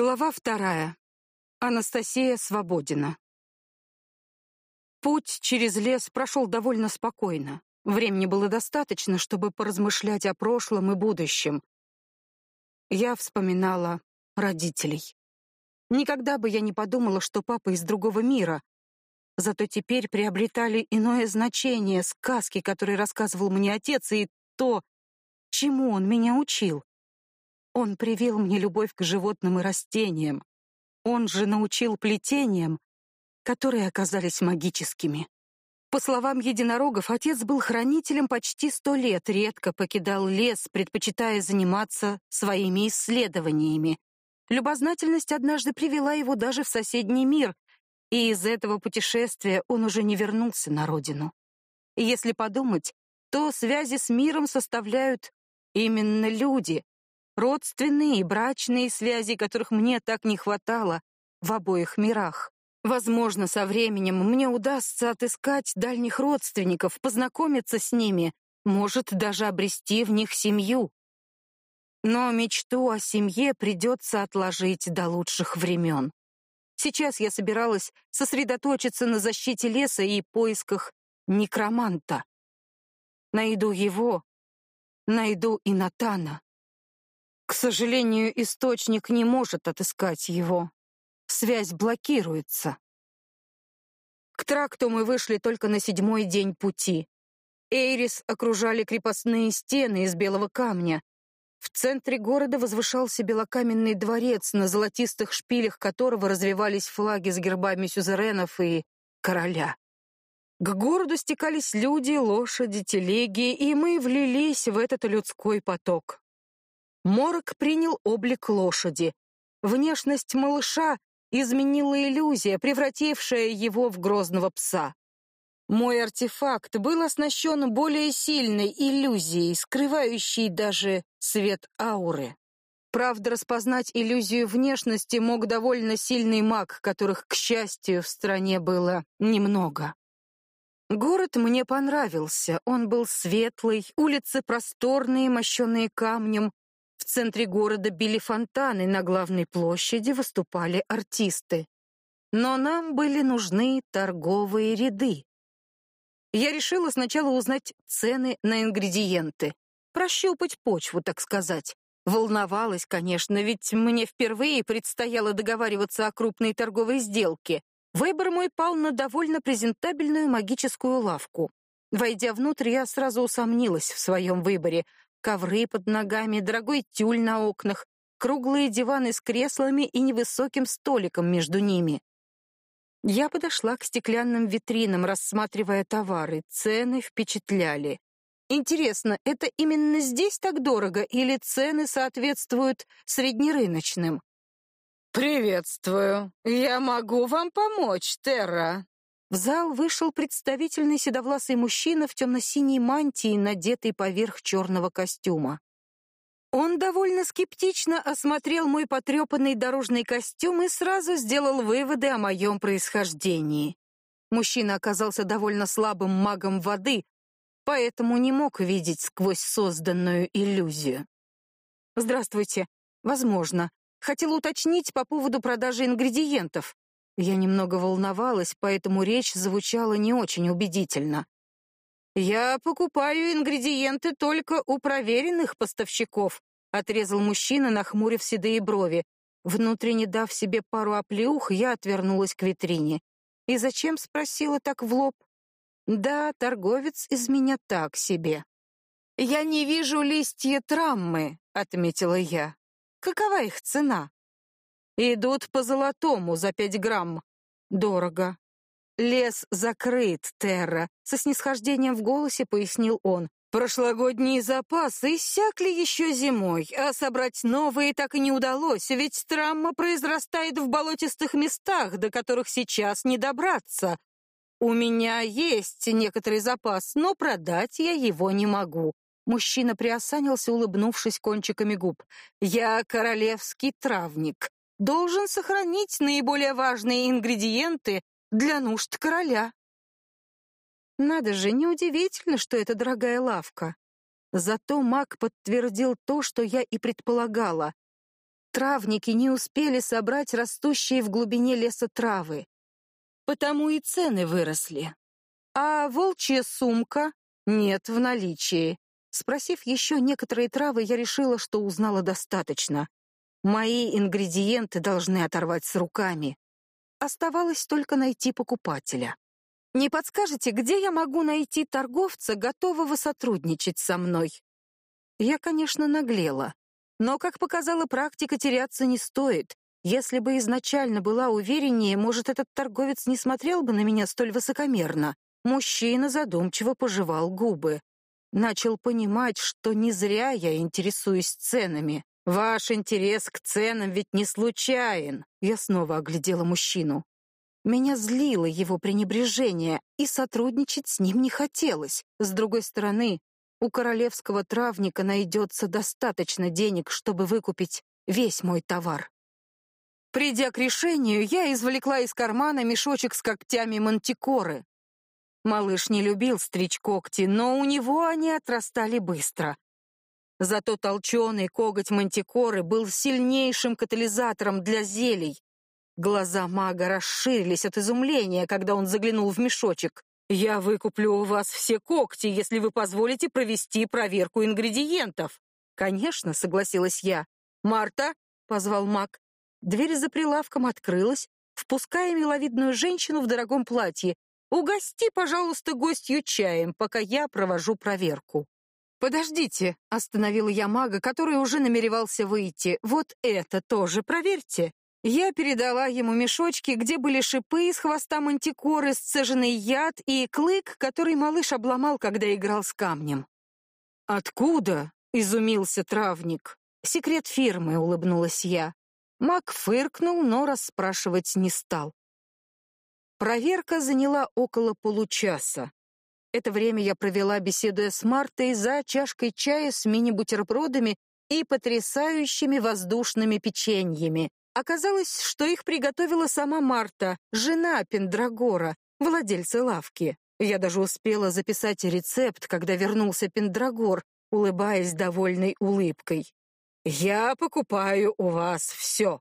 Глава вторая. Анастасия Свободина. Путь через лес прошел довольно спокойно. Времени было достаточно, чтобы поразмышлять о прошлом и будущем. Я вспоминала родителей. Никогда бы я не подумала, что папа из другого мира. Зато теперь приобретали иное значение сказки, которые рассказывал мне отец, и то, чему он меня учил. Он привил мне любовь к животным и растениям. Он же научил плетениям, которые оказались магическими. По словам единорогов, отец был хранителем почти сто лет, редко покидал лес, предпочитая заниматься своими исследованиями. Любознательность однажды привела его даже в соседний мир, и из этого путешествия он уже не вернулся на родину. Если подумать, то связи с миром составляют именно люди, родственные и брачные связи, которых мне так не хватало в обоих мирах. Возможно, со временем мне удастся отыскать дальних родственников, познакомиться с ними, может, даже обрести в них семью. Но мечту о семье придется отложить до лучших времен. Сейчас я собиралась сосредоточиться на защите леса и поисках некроманта. Найду его, найду и Натана. К сожалению, источник не может отыскать его. Связь блокируется. К тракту мы вышли только на седьмой день пути. Эйрис окружали крепостные стены из белого камня. В центре города возвышался белокаменный дворец, на золотистых шпилях которого развивались флаги с гербами сюзеренов и короля. К городу стекались люди, лошади, телеги, и мы влились в этот людской поток. Морок принял облик лошади. Внешность малыша изменила иллюзия, превратившая его в грозного пса. Мой артефакт был оснащен более сильной иллюзией, скрывающей даже свет ауры. Правда, распознать иллюзию внешности мог довольно сильный маг, которых, к счастью, в стране было немного. Город мне понравился. Он был светлый, улицы просторные, мощенные камнем, в центре города били фонтаны, на главной площади выступали артисты. Но нам были нужны торговые ряды. Я решила сначала узнать цены на ингредиенты, прощупать почву, так сказать. Волновалась, конечно, ведь мне впервые предстояло договариваться о крупной торговой сделке. Выбор мой пал на довольно презентабельную магическую лавку. Войдя внутрь, я сразу усомнилась в своем выборе ковры под ногами, дорогой тюль на окнах, круглые диваны с креслами и невысоким столиком между ними. Я подошла к стеклянным витринам, рассматривая товары. Цены впечатляли. Интересно, это именно здесь так дорого или цены соответствуют среднерыночным? «Приветствую. Я могу вам помочь, Терра», в зал вышел представительный седовласый мужчина в темно-синей мантии, надетой поверх черного костюма. Он довольно скептично осмотрел мой потрепанный дорожный костюм и сразу сделал выводы о моем происхождении. Мужчина оказался довольно слабым магом воды, поэтому не мог видеть сквозь созданную иллюзию. «Здравствуйте. Возможно. Хотел уточнить по поводу продажи ингредиентов. Я немного волновалась, поэтому речь звучала не очень убедительно. «Я покупаю ингредиенты только у проверенных поставщиков», отрезал мужчина, нахмурив седые брови. Внутренне дав себе пару оплеух, я отвернулась к витрине. «И зачем?» — спросила так в лоб. «Да, торговец из меня так себе». «Я не вижу листья траммы», — отметила я. «Какова их цена?» Идут по золотому за пять грамм. Дорого. Лес закрыт, Терра, со снисхождением в голосе пояснил он. Прошлогодние запасы иссякли еще зимой, а собрать новые так и не удалось, ведь травма произрастает в болотистых местах, до которых сейчас не добраться. У меня есть некоторый запас, но продать я его не могу. Мужчина приосанился, улыбнувшись кончиками губ. Я королевский травник должен сохранить наиболее важные ингредиенты для нужд короля. Надо же, неудивительно, что это дорогая лавка. Зато маг подтвердил то, что я и предполагала. Травники не успели собрать растущие в глубине леса травы. Потому и цены выросли. А волчья сумка нет в наличии. Спросив еще некоторые травы, я решила, что узнала достаточно. Мои ингредиенты должны оторвать с руками. Оставалось только найти покупателя. Не подскажете, где я могу найти торговца, готового сотрудничать со мной? Я, конечно, наглела. Но, как показала практика, теряться не стоит. Если бы изначально была увереннее, может, этот торговец не смотрел бы на меня столь высокомерно. Мужчина задумчиво пожевал губы. Начал понимать, что не зря я интересуюсь ценами. Ваш интерес к ценам ведь не случайен. Я снова оглядела мужчину. Меня злило его пренебрежение, и сотрудничать с ним не хотелось. С другой стороны, у королевского травника найдется достаточно денег, чтобы выкупить весь мой товар. Придя к решению, я извлекла из кармана мешочек с когтями мантикоры. Малыш не любил стричь когти, но у него они отрастали быстро. Зато толченый коготь мантикоры был сильнейшим катализатором для зелий. Глаза мага расширились от изумления, когда он заглянул в мешочек. «Я выкуплю у вас все когти, если вы позволите провести проверку ингредиентов». «Конечно», — согласилась я. «Марта», — позвал маг. Дверь за прилавком открылась, впуская миловидную женщину в дорогом платье. «Угости, пожалуйста, гостью чаем, пока я провожу проверку». «Подождите», — остановила я мага, который уже намеревался выйти. «Вот это тоже проверьте». Я передала ему мешочки, где были шипы из хвоста мантикоры, сцеженный яд и клык, который малыш обломал, когда играл с камнем. «Откуда?» — изумился травник. «Секрет фирмы», — улыбнулась я. Мак фыркнул, но расспрашивать не стал. Проверка заняла около получаса. Это время я провела, беседуя с Мартой за чашкой чая с мини-бутербродами и потрясающими воздушными печеньями, Оказалось, что их приготовила сама Марта, жена Пендрагора, владельца лавки. Я даже успела записать рецепт, когда вернулся Пендрагор, улыбаясь довольной улыбкой. «Я покупаю у вас все».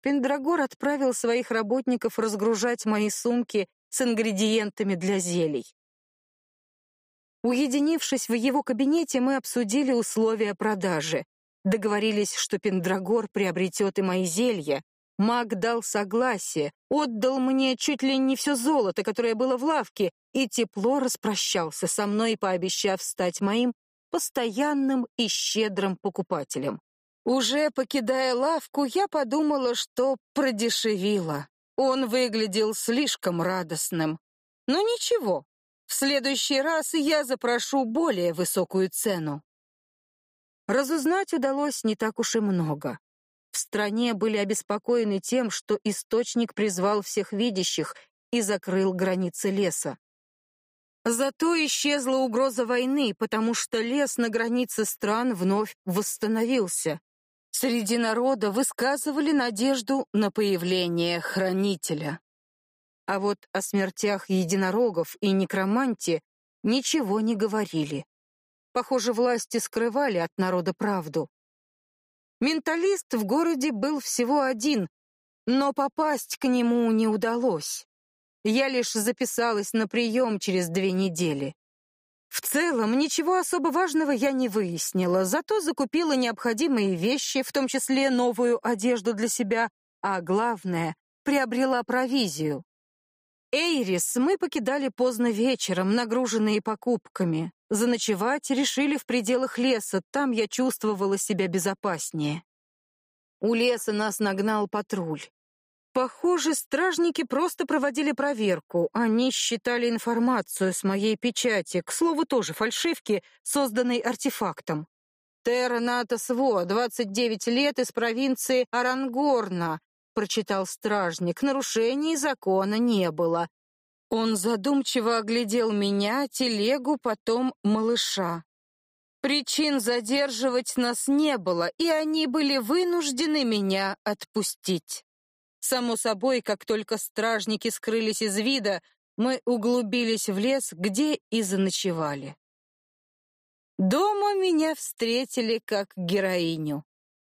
Пендрагор отправил своих работников разгружать мои сумки с ингредиентами для зелий. Уединившись в его кабинете, мы обсудили условия продажи. Договорились, что Пендрагор приобретет и мои зелья. Маг дал согласие, отдал мне чуть ли не все золото, которое было в лавке, и тепло распрощался со мной, пообещав стать моим постоянным и щедрым покупателем. Уже покидая лавку, я подумала, что продешевила. Он выглядел слишком радостным. Но ничего, в следующий раз я запрошу более высокую цену. Разузнать удалось не так уж и много. В стране были обеспокоены тем, что источник призвал всех видящих и закрыл границы леса. Зато исчезла угроза войны, потому что лес на границе стран вновь восстановился. Среди народа высказывали надежду на появление хранителя. А вот о смертях единорогов и некроманте ничего не говорили. Похоже, власти скрывали от народа правду. Менталист в городе был всего один, но попасть к нему не удалось. Я лишь записалась на прием через две недели. В целом, ничего особо важного я не выяснила, зато закупила необходимые вещи, в том числе новую одежду для себя, а главное, приобрела провизию. Эйрис мы покидали поздно вечером, нагруженные покупками. Заночевать решили в пределах леса, там я чувствовала себя безопаснее. У леса нас нагнал патруль. Похоже, стражники просто проводили проверку. Они считали информацию с моей печати, к слову, тоже фальшивки, созданной артефактом. Терра Натас Во, 29 лет, из провинции Арангорна, прочитал стражник. Нарушений закона не было. Он задумчиво оглядел меня, телегу, потом малыша. Причин задерживать нас не было, и они были вынуждены меня отпустить. Само собой, как только стражники скрылись из вида, мы углубились в лес, где и заночевали. Дома меня встретили как героиню.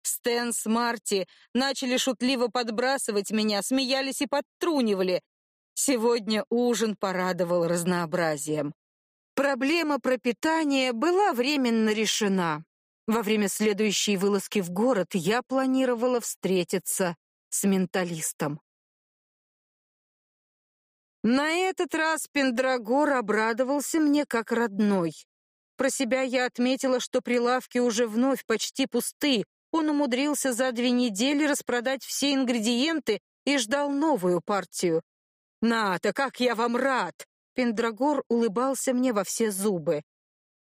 Стэн с Марти начали шутливо подбрасывать меня, смеялись и подтрунивали. Сегодня ужин порадовал разнообразием. Проблема пропитания была временно решена. Во время следующей вылазки в город я планировала встретиться с менталистом. На этот раз Пендрагор обрадовался мне как родной. Про себя я отметила, что прилавки уже вновь почти пусты. Он умудрился за две недели распродать все ингредиенты и ждал новую партию. «Ната, как я вам рад!» Пендрагор улыбался мне во все зубы.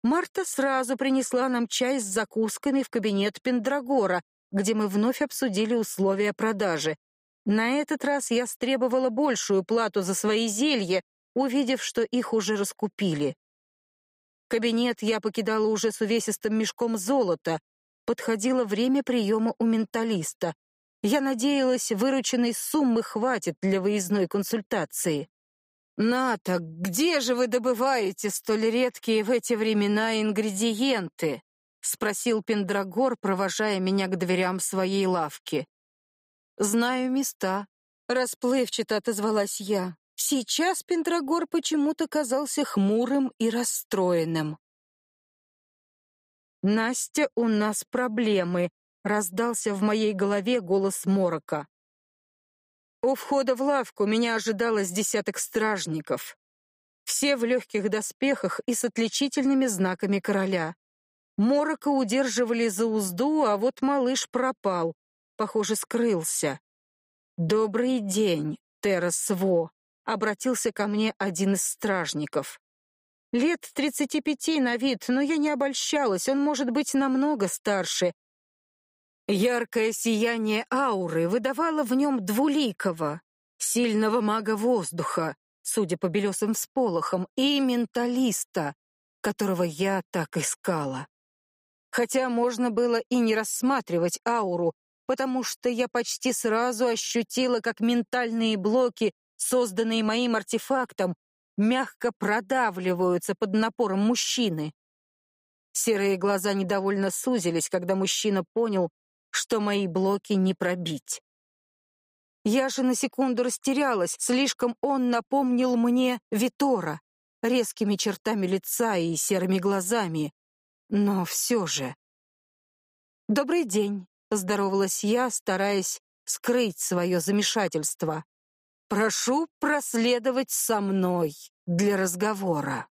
Марта сразу принесла нам чай с закусками в кабинет Пендрагора, где мы вновь обсудили условия продажи. На этот раз я стребовала большую плату за свои зелья, увидев, что их уже раскупили. Кабинет я покидала уже с увесистым мешком золота. Подходило время приема у менталиста. Я надеялась, вырученной суммы хватит для выездной консультации. «Ната, где же вы добываете столь редкие в эти времена ингредиенты?» — спросил Пендрагор, провожая меня к дверям своей лавки. «Знаю места», — расплывчато отозвалась я. Сейчас Пендрагор почему-то казался хмурым и расстроенным. «Настя, у нас проблемы», — раздался в моей голове голос Морока. У входа в лавку меня ожидалось десяток стражников. Все в легких доспехах и с отличительными знаками короля. Морока удерживали за узду, а вот малыш пропал похоже, скрылся. «Добрый день, Террасво», — обратился ко мне один из стражников. Лет тридцати пяти на вид, но я не обольщалась, он может быть намного старше. Яркое сияние ауры выдавало в нем двуликого, сильного мага воздуха, судя по белесым всполохам, и менталиста, которого я так искала. Хотя можно было и не рассматривать ауру, потому что я почти сразу ощутила, как ментальные блоки, созданные моим артефактом, мягко продавливаются под напором мужчины. Серые глаза недовольно сузились, когда мужчина понял, что мои блоки не пробить. Я же на секунду растерялась, слишком он напомнил мне Витора, резкими чертами лица и серыми глазами. Но все же... «Добрый день», Поздоровалась я, стараясь скрыть свое замешательство. «Прошу проследовать со мной для разговора».